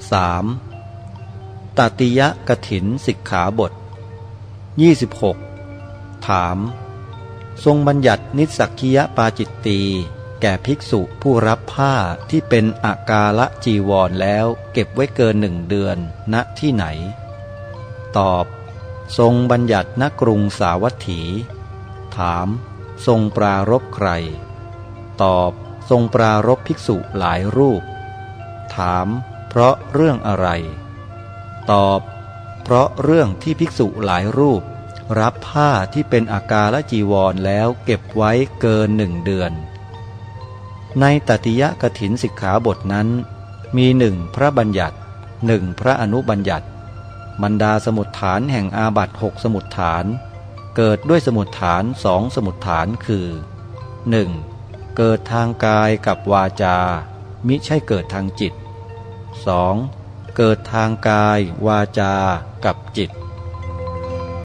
3. ตติยะกถินสิกขาบท 26. ถาม ทรงบัญญัตินิสักคียปาจิตตีแก่ภิกษุผู้รับผ้าที่เป็นอากาละจีวรแล้วเก็บไว้เกินหนึ่งเดือนณที่ไหน ตอบ ทรงบัญญัติณกรุงสาวัตถี ถาม ทรงปรารบใคร ตอบ ทรงปรารบภิกษุหลายรูป ถาม เพราะเรื่องอะไร ตอบ เพราะเรื่องที่ภิกษุหลายรูป รับผ้าที่เป็นอากาละจีวรแล้วเก็บไว้เกินหนึ่งเดือน ในตติยกถินสิกขาบทนั้น มีหนึ่งพระบัญญัติหนึ่งพระอนุบัญญัติ บรรดาสมุดฐานแห่งอาบัตหกสมุดฐาน เกิดด้วยสมุดฐานสองสมุดฐานคือ 1. เกิดทางกายกับวาจา มิใช่เกิดทางจิต 2. เกิดทางกายวาจากับจิต